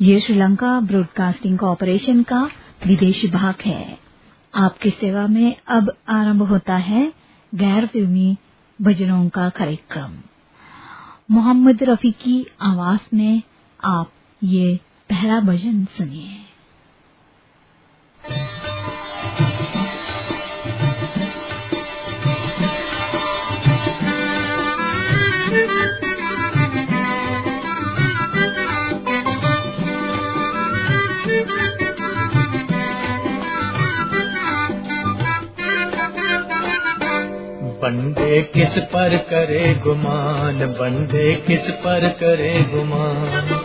ये Sri Lanka broadcasting corporation का विदेश भाग है। आपकी सेवा में अब आरंभ होता है गैर फिल्मी भजनों का कार्यक्रम। मोहम्मद रफी की आवाज़ में आप ये पहला भजन सुनिए। किस पर करे गुमान? बंदे किस पर करे गुमान?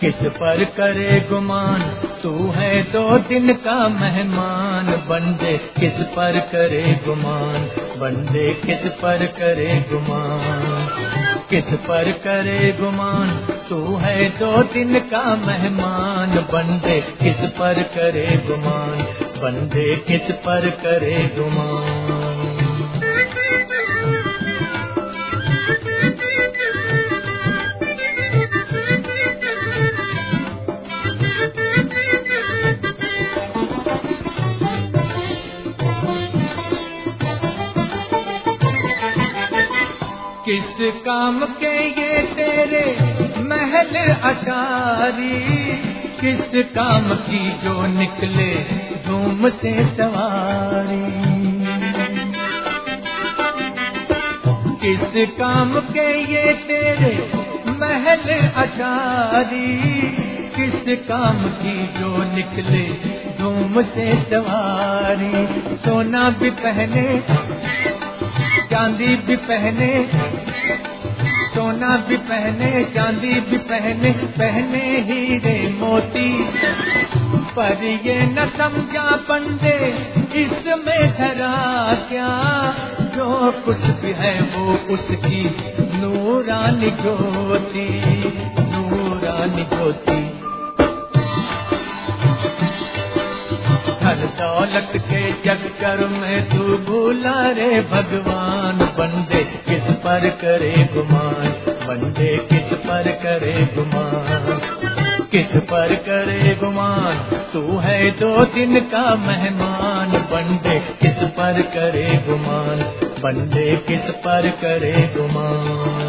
किस पर करे गुमान? तू है दो दिन का मेहमान। बंदे किस पर करे गुमान? बंदे किस पर करे गुमान? किस पर करे गुमान? तू है दो दिन का मेहमान। बंदे किस पर करे गुमान? बंदे किस पर करे गुमान? किस काम के ये तेरे महल अचारी किस काम की जो निकले धूम से सवारी? किस काम के ये तेरे महल अचारी किस काम की जो निकले धूम से सवारी? सोना भी पहने चांदी भी पहने, सोना भी पहने, चांदी भी पहने पहने हीरे मोती। पर ये न समझा पंडे इसमें धरा क्या? जो कुछ भी है वो उसकी, नूरानी ज्योति नूरानी ज्योति। दौलत के चक्कर में तू भूला रे भगवान। बंदे किस पर करे गुमान? बंदे किस पर करे गुमान? किस पर करे गुमान? तू है दो दिन का मेहमान। बंदे किस पर करे गुमान? बंदे किस पर करे गुमान?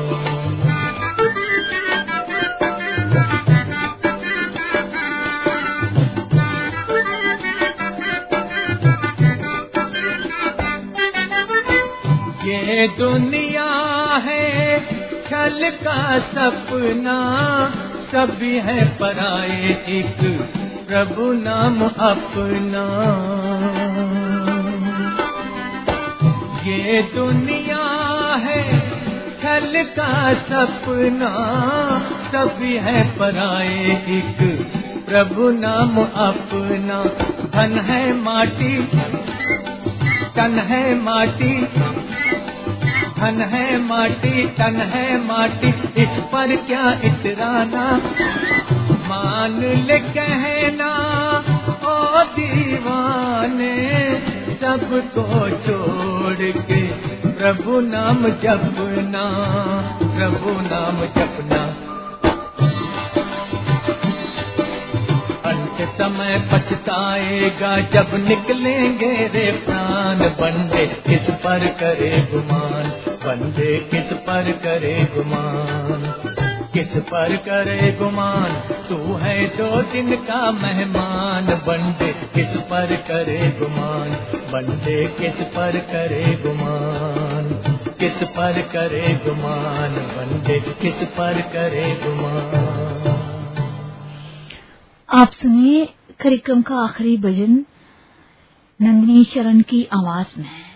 दुनिया है, छल का सपना सभी है पराए एक। प्रभु नाम अपना। ये दुनिया है, छल का सपना सभी है पराए एक। प्रभु नाम अपना। धन है माटी तन है माटी। धन है माटी तन है माटी, इस पर क्या इतराना? मान ले कहना, ओ दीवाने सबको छोड़ के प्रभु नाम जपना, प्रभु नाम जपना। अंत समय पछताएगा, जब निकलेंगे रे प्राण बंदे किस पर करे गुमान। बंदे किस पर करे गुमान? किस पर करे गुमान? तू है दो दिन का मेहमान। बंदे किस पर करे गुमान? बंदे किस पर करे गुमान? किस पर करे गुमान? बंदे किस पर करे गुमान? आप सुनिए कार्यक्रम का आखिरी भजन नंदिनी शरण की आवाज़ में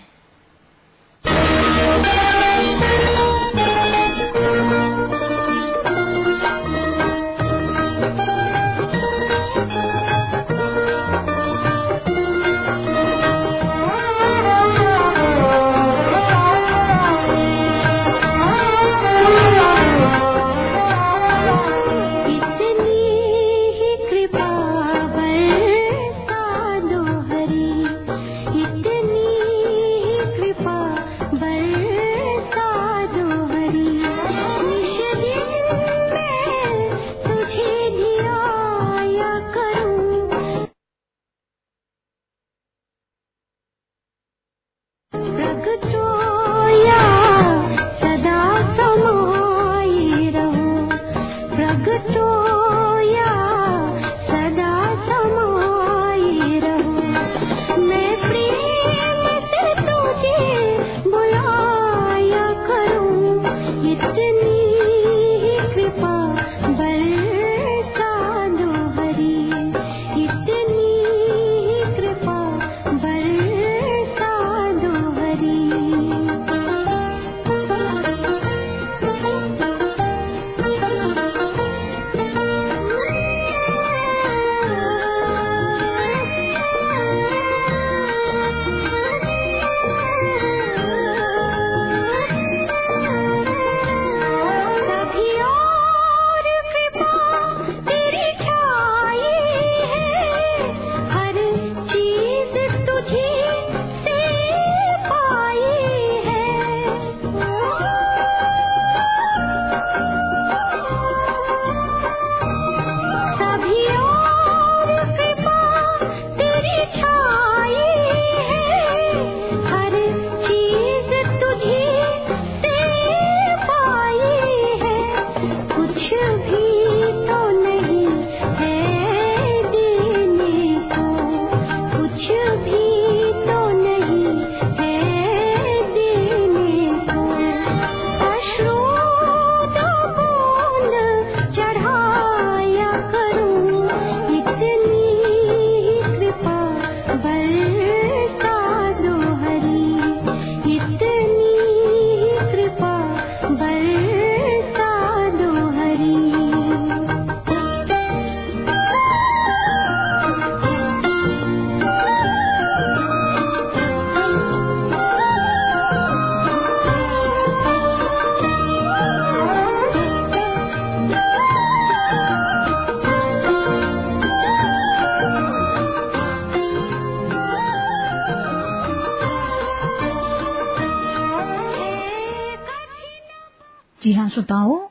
श्रोताओं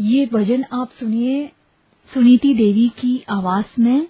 ये भजन आप सुनिए सुनीति देवी की आवाज़ में।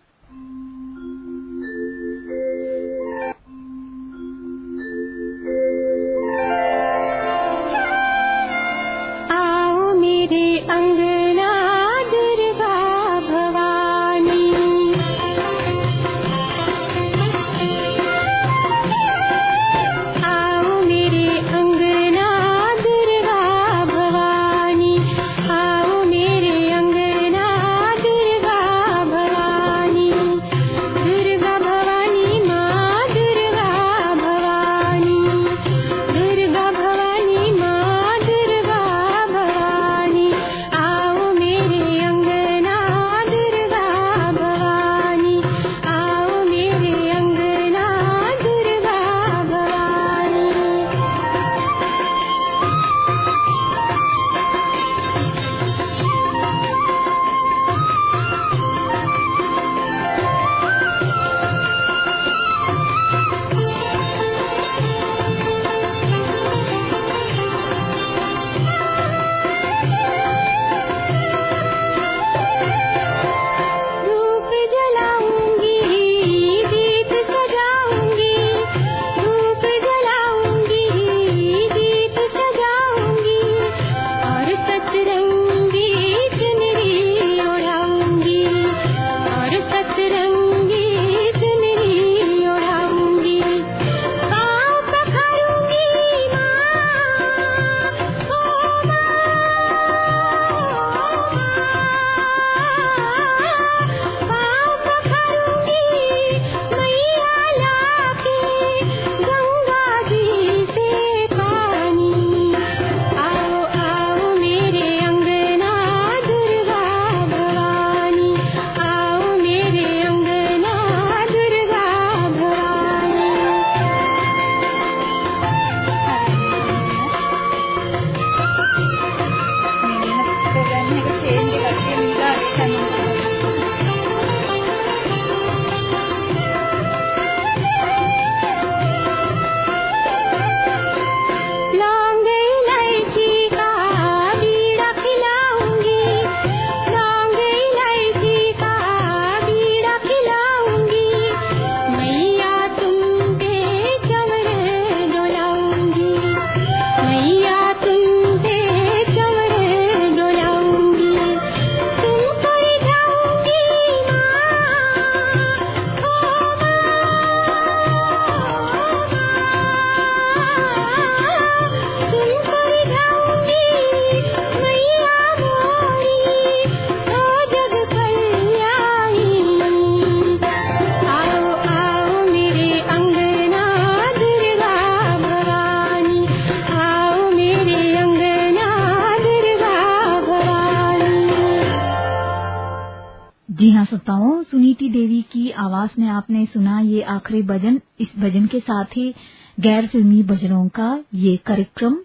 श्रोताओं, सुनीति देवी की आवाज़ में आपने सुना ये आखिरी भजन। इस भजन के साथ ही गैर फिल्मी भजनों का ये कार्यक्रम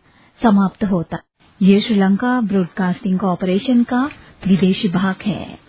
समाप्त होता। ये श्रीलंका ब्रॉडकास्टिंग कॉरपोरेशन का विदेश भाग है।